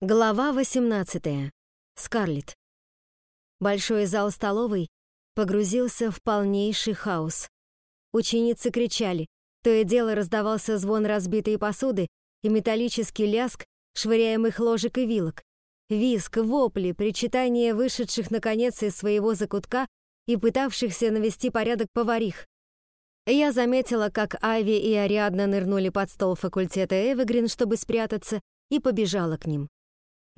Глава 18. Скарлетт. Большой зал столовой погрузился в полнейший хаос. Ученицы кричали, то и дело раздавался звон разбитой посуды и металлический ляск швыряемых ложек и вилок. Виск, вопли, причитания вышедших наконец из своего закутка и пытавшихся навести порядок поварих. Я заметила, как Айви и Ариадна нырнули под стол факультета Эвегрин, чтобы спрятаться, и побежала к ним.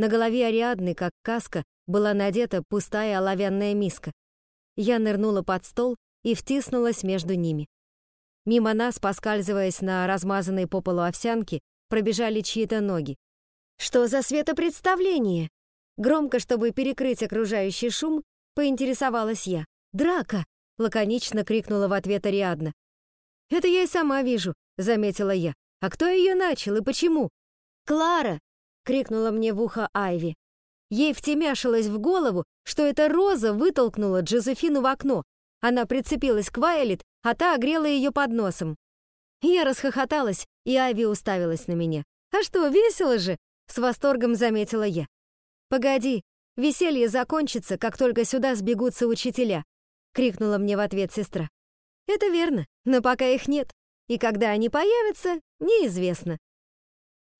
На голове Ариадны, как каска, была надета пустая оловянная миска. Я нырнула под стол и втиснулась между ними. Мимо нас, поскальзываясь на размазанной по полу овсянке, пробежали чьи-то ноги. «Что за светопредставление?» Громко, чтобы перекрыть окружающий шум, поинтересовалась я. «Драка!» — лаконично крикнула в ответ Ариадна. «Это я и сама вижу», — заметила я. «А кто ее начал и почему?» «Клара!» — крикнула мне в ухо Айви. Ей втемяшилось в голову, что эта Роза вытолкнула Джозефину в окно. Она прицепилась к Вайлет, а та огрела ее под носом. Я расхохоталась, и Айви уставилась на меня. «А что, весело же?» — с восторгом заметила я. «Погоди, веселье закончится, как только сюда сбегутся учителя», — крикнула мне в ответ сестра. «Это верно, но пока их нет, и когда они появятся, неизвестно.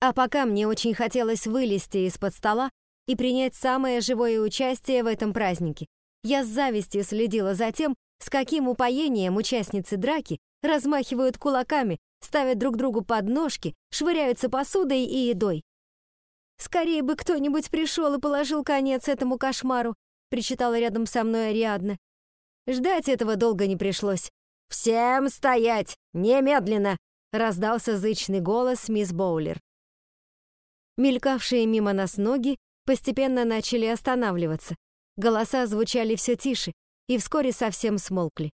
А пока мне очень хотелось вылезти из-под стола и принять самое живое участие в этом празднике. Я с завистью следила за тем, с каким упоением участницы драки размахивают кулаками, ставят друг другу подножки, швыряются посудой и едой. «Скорее бы кто-нибудь пришел и положил конец этому кошмару», причитала рядом со мной Ариадна. Ждать этого долго не пришлось. «Всем стоять! Немедленно!» раздался зычный голос мисс Боулер. Мелькавшие мимо нас ноги постепенно начали останавливаться. Голоса звучали все тише и вскоре совсем смолкли.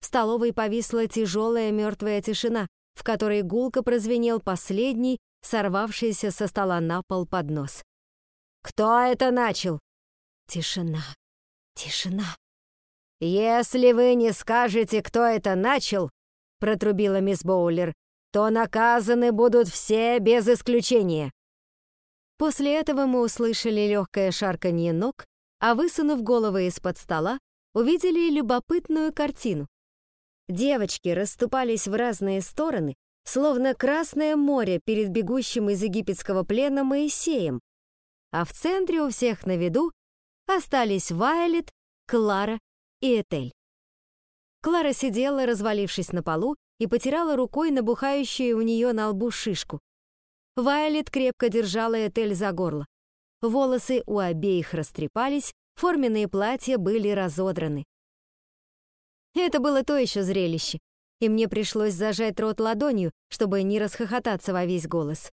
В столовой повисла тяжелая мертвая тишина, в которой гулко прозвенел последний, сорвавшийся со стола на пол поднос. «Кто это начал?» Тишина. Тишина. «Если вы не скажете, кто это начал», — протрубила мисс Боулер, «то наказаны будут все без исключения». После этого мы услышали легкое шарканье ног, а высунув головы из-под стола, увидели любопытную картину. Девочки расступались в разные стороны, словно Красное море перед бегущим из египетского плена Моисеем, а в центре у всех на виду остались Вайлет, Клара и Этель. Клара сидела, развалившись на полу, и потирала рукой набухающую у нее на лбу шишку. Вайлет крепко держала Этель за горло. Волосы у обеих растрепались, форменные платья были разодраны. Это было то еще зрелище, и мне пришлось зажать рот ладонью, чтобы не расхохотаться во весь голос.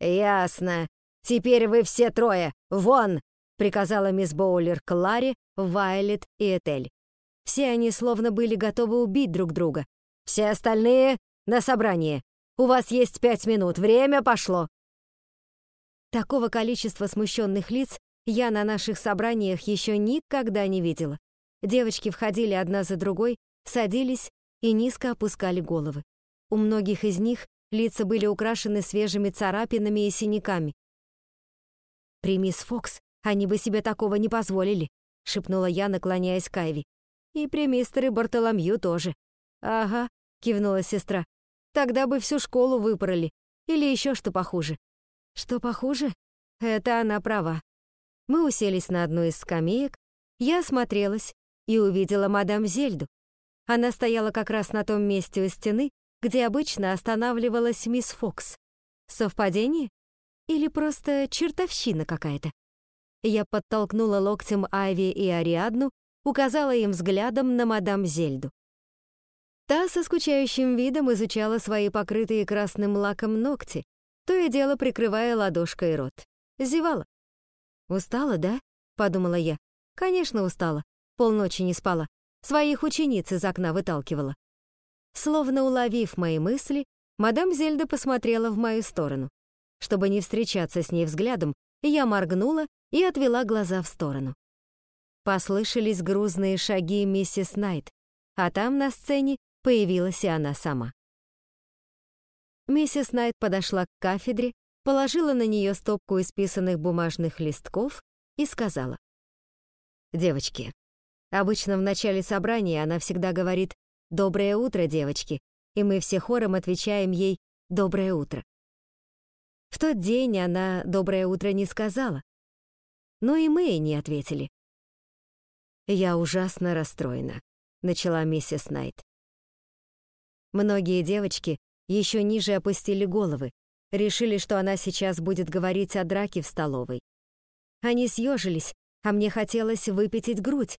«Ясно. Теперь вы все трое. Вон!» — приказала мисс Боулер Кларе, Вайлет и Этель. Все они словно были готовы убить друг друга. «Все остальные — на собрание. У вас есть пять минут, время пошло!» Такого количества смущенных лиц я на наших собраниях еще никогда не видела. Девочки входили одна за другой, садились и низко опускали головы. У многих из них лица были украшены свежими царапинами и синяками. «При мисс Фокс они бы себе такого не позволили», — шепнула я, наклоняясь к Айви. «И при мистере Бартоломью тоже». «Ага», — кивнула сестра. Тогда бы всю школу выпороли. Или еще что похуже. Что похуже? Это она права. Мы уселись на одну из скамеек, я осмотрелась и увидела мадам Зельду. Она стояла как раз на том месте у стены, где обычно останавливалась мисс Фокс. Совпадение? Или просто чертовщина какая-то? Я подтолкнула локтем Айви и Ариадну, указала им взглядом на мадам Зельду. Та со скучающим видом изучала свои покрытые красным лаком ногти, то и дело прикрывая ладошкой рот. Зевала. «Устала, да?» — подумала я. «Конечно, устала. Полночи не спала. Своих учениц из окна выталкивала». Словно уловив мои мысли, мадам Зельда посмотрела в мою сторону. Чтобы не встречаться с ней взглядом, я моргнула и отвела глаза в сторону. Послышались грузные шаги миссис Найт, а там на сцене появилась и она сама. Миссис Найт подошла к кафедре, положила на нее стопку исписанных бумажных листков и сказала. «Девочки, обычно в начале собрания она всегда говорит «Доброе утро, девочки», и мы все хором отвечаем ей «Доброе утро». В тот день она «Доброе утро» не сказала, но и мы ей не ответили. «Я ужасно расстроена», — начала миссис Найт. Многие девочки еще ниже опустили головы, решили, что она сейчас будет говорить о драке в столовой. Они съежились, а мне хотелось выпятить грудь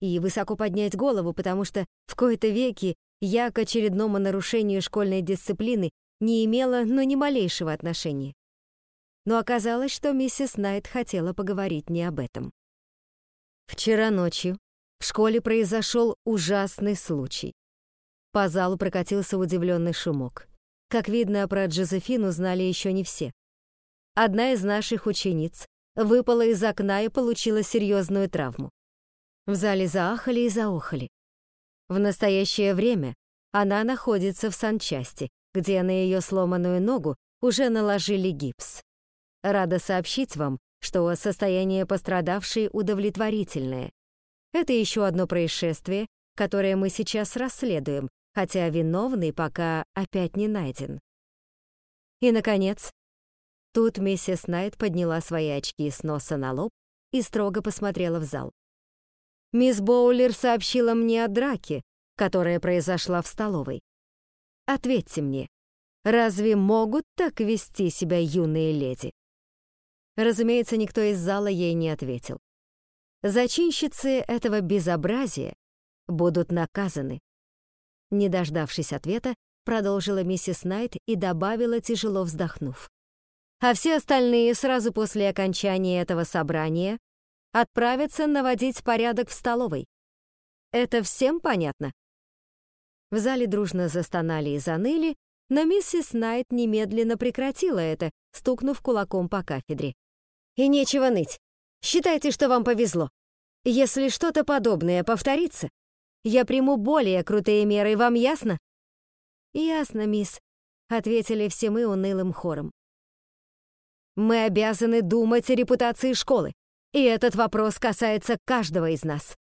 и высоко поднять голову, потому что в кои-то веки я к очередному нарушению школьной дисциплины не имела, но ни малейшего отношения. Но оказалось, что миссис Найт хотела поговорить не об этом. Вчера ночью в школе произошел ужасный случай. По залу прокатился удивленный шумок. Как видно, про Джозефину знали еще не все. Одна из наших учениц выпала из окна и получила серьезную травму. В зале заахали и заохали. В настоящее время она находится в санчасти, где на ее сломанную ногу уже наложили гипс. Рада сообщить вам, что состояние пострадавшей удовлетворительное. Это еще одно происшествие, которое мы сейчас расследуем, хотя виновный пока опять не найден. И, наконец, тут миссис Найт подняла свои очки с носа на лоб и строго посмотрела в зал. Мисс Боулер сообщила мне о драке, которая произошла в столовой. Ответьте мне, разве могут так вести себя юные леди? Разумеется, никто из зала ей не ответил. Зачинщицы этого безобразия будут наказаны. Не дождавшись ответа, продолжила миссис Найт и добавила, тяжело вздохнув. А все остальные сразу после окончания этого собрания отправятся наводить порядок в столовой. Это всем понятно? В зале дружно застонали и заныли, но миссис Найт немедленно прекратила это, стукнув кулаком по кафедре. «И нечего ныть. Считайте, что вам повезло. Если что-то подобное повторится, я приму более крутые меры, вам ясно?» «Ясно, мисс», — ответили все мы унылым хором. «Мы обязаны думать о репутации школы, и этот вопрос касается каждого из нас».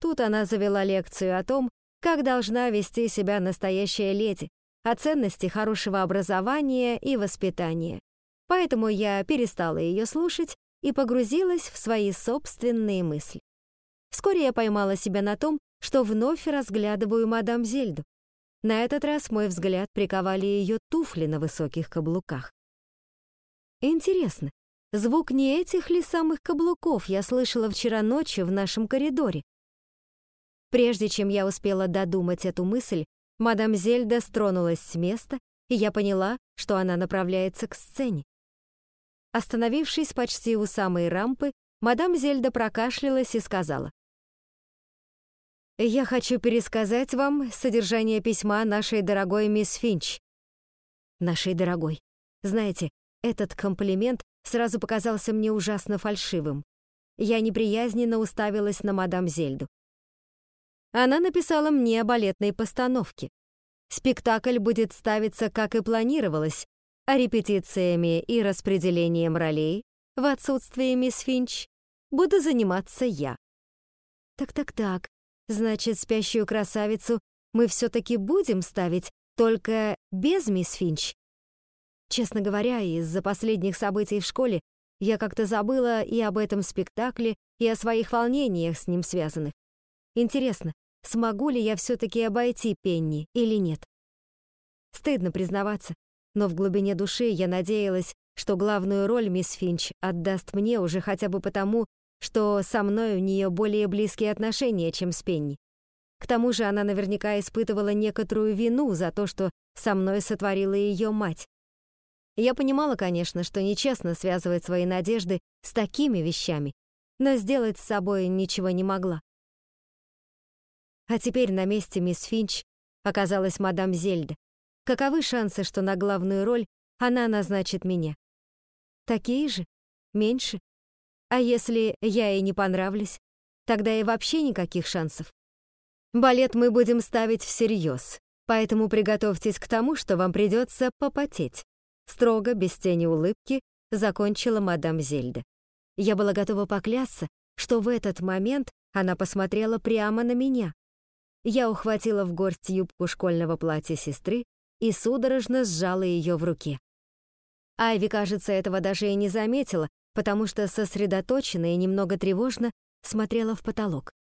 Тут она завела лекцию о том, как должна вести себя настоящая леди, о ценности хорошего образования и воспитания. Поэтому я перестала ее слушать и погрузилась в свои собственные мысли. Вскоре я поймала себя на том, что вновь разглядываю мадам Зельду. На этот раз мой взгляд приковали ее туфли на высоких каблуках. Интересно, звук не этих ли самых каблуков я слышала вчера ночью в нашем коридоре? Прежде чем я успела додумать эту мысль, мадам Зельда стронулась с места, и я поняла, что она направляется к сцене. Остановившись почти у самой рампы, мадам Зельда прокашлялась и сказала. Я хочу пересказать вам содержание письма нашей дорогой мисс Финч. Нашей дорогой. Знаете, этот комплимент сразу показался мне ужасно фальшивым. Я неприязненно уставилась на мадам Зельду. Она написала мне о балетной постановке. Спектакль будет ставиться, как и планировалось, а репетициями и распределением ролей в отсутствие мисс Финч буду заниматься я. Так-так-так, Значит, спящую красавицу мы все-таки будем ставить, только без мисс Финч. Честно говоря, из-за последних событий в школе я как-то забыла и об этом спектакле, и о своих волнениях с ним связанных. Интересно, смогу ли я все-таки обойти Пенни или нет? Стыдно признаваться, но в глубине души я надеялась, что главную роль мисс Финч отдаст мне уже хотя бы потому, что со мной у нее более близкие отношения, чем с Пенни. К тому же она наверняка испытывала некоторую вину за то, что со мной сотворила ее мать. Я понимала, конечно, что нечестно связывать свои надежды с такими вещами, но сделать с собой ничего не могла. А теперь на месте мисс Финч оказалась мадам Зельда. Каковы шансы, что на главную роль она назначит меня? Такие же? Меньше? А если я ей не понравлюсь, тогда и вообще никаких шансов. Балет мы будем ставить всерьез, поэтому приготовьтесь к тому, что вам придется попотеть. Строго, без тени улыбки, закончила мадам Зельда. Я была готова поклясться, что в этот момент она посмотрела прямо на меня. Я ухватила в горсть юбку школьного платья сестры и судорожно сжала ее в руке. Айви, кажется, этого даже и не заметила, потому что сосредоточенно и немного тревожно смотрела в потолок.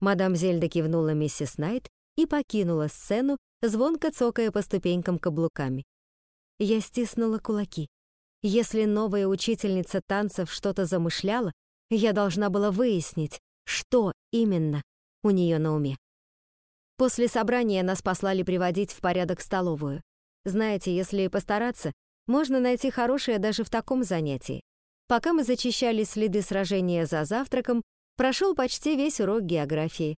Мадам Зельда кивнула миссис Найт и покинула сцену, звонко цокая по ступенькам каблуками. Я стиснула кулаки. Если новая учительница танцев что-то замышляла, я должна была выяснить, что именно у нее на уме. После собрания нас послали приводить в порядок столовую. Знаете, если постараться, можно найти хорошее даже в таком занятии. Пока мы зачищали следы сражения за завтраком, прошел почти весь урок географии.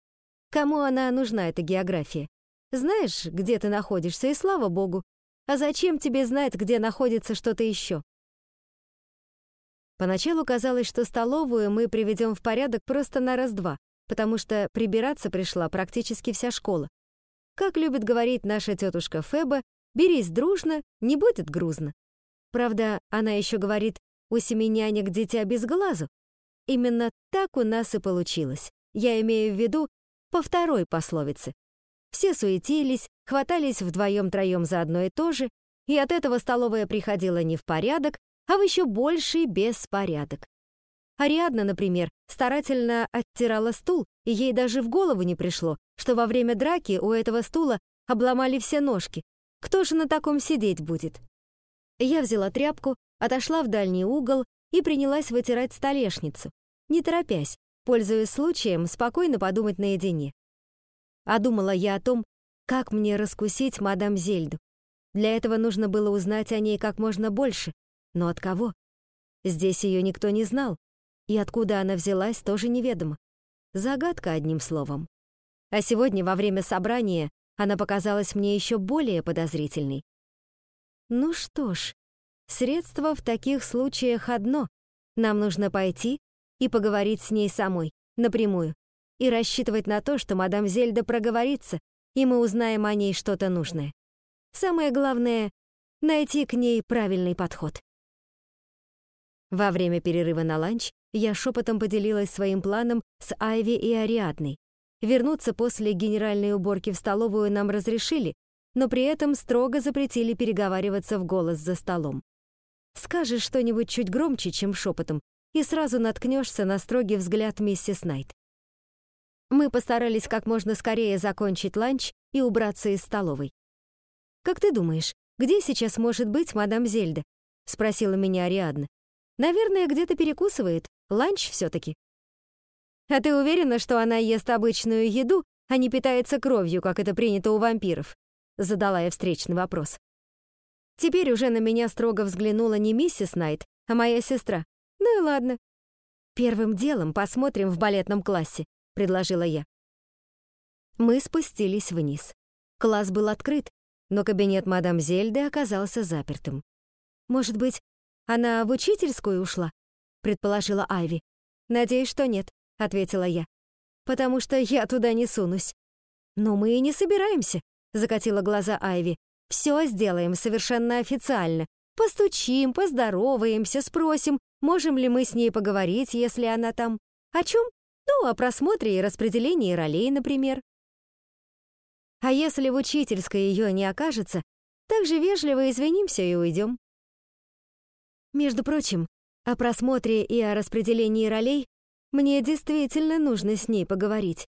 Кому она нужна, эта география? Знаешь, где ты находишься, и слава богу. А зачем тебе знать, где находится что-то еще? Поначалу казалось, что столовую мы приведем в порядок просто на раз-два, потому что прибираться пришла практически вся школа. Как любит говорить наша тетушка Феба, берись дружно, не будет грузно. Правда, она еще говорит, у семи нянек дитя без глазу. Именно так у нас и получилось. Я имею в виду по второй пословице. Все суетились, хватались вдвоем-троем за одно и то же, и от этого столовая приходила не в порядок, а в еще больший беспорядок. Ариадна, например, старательно оттирала стул, и ей даже в голову не пришло, что во время драки у этого стула обломали все ножки. Кто же на таком сидеть будет? Я взяла тряпку, отошла в дальний угол и принялась вытирать столешницу, не торопясь, пользуясь случаем спокойно подумать наедине. А думала я о том, как мне раскусить мадам Зельду. Для этого нужно было узнать о ней как можно больше, но от кого? Здесь ее никто не знал, и откуда она взялась, тоже неведомо. Загадка, одним словом. А сегодня, во время собрания, она показалась мне еще более подозрительной. Ну что ж, средство в таких случаях одно. Нам нужно пойти и поговорить с ней самой, напрямую, и рассчитывать на то, что мадам Зельда проговорится, и мы узнаем о ней что-то нужное. Самое главное — найти к ней правильный подход. Во время перерыва на ланч я шепотом поделилась своим планом с Айви и Ариадной. Вернуться после генеральной уборки в столовую нам разрешили, но при этом строго запретили переговариваться в голос за столом. Скажешь что-нибудь чуть громче, чем шепотом, и сразу наткнешься на строгий взгляд миссис Найт. Мы постарались как можно скорее закончить ланч и убраться из столовой. «Как ты думаешь, где сейчас может быть мадам Зельда?» — спросила меня Ариадна. Наверное, где-то перекусывает. Ланч все-таки. А ты уверена, что она ест обычную еду, а не питается кровью, как это принято у вампиров? Задала я встречный вопрос. Теперь уже на меня строго взглянула не миссис Найт, а моя сестра. Ну и ладно. Первым делом посмотрим в балетном классе, предложила я. Мы спустились вниз. Класс был открыт, но кабинет мадам Зельды оказался запертым. Может быть, она в учительскую ушла?» — предположила Айви. «Надеюсь, что нет», — ответила я. «Потому что я туда не сунусь». «Но мы и не собираемся», — закатила глаза Айви. «Все сделаем совершенно официально. Постучим, поздороваемся, спросим, можем ли мы с ней поговорить, если она там. О чем? Ну, о просмотре и распределении ролей, например. А если в учительской ее не окажется, так же вежливо извинимся и уйдем. Между прочим, о просмотре и о распределении ролей мне действительно нужно с ней поговорить,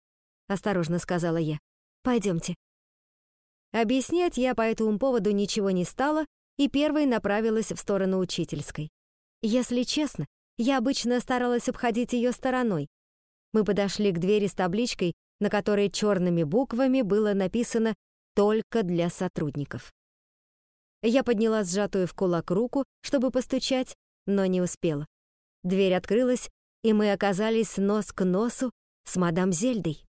осторожно сказала я. Пойдемте. Объяснять я по этому поводу ничего не стала и первой направилась в сторону учительской. Если честно, я обычно старалась обходить ее стороной. Мы подошли к двери с табличкой, на которой черными буквами было написано «Только для сотрудников». Я подняла сжатую в кулак руку, чтобы постучать, но не успела. Дверь открылась, и мы оказались нос к носу с мадам Зельдой.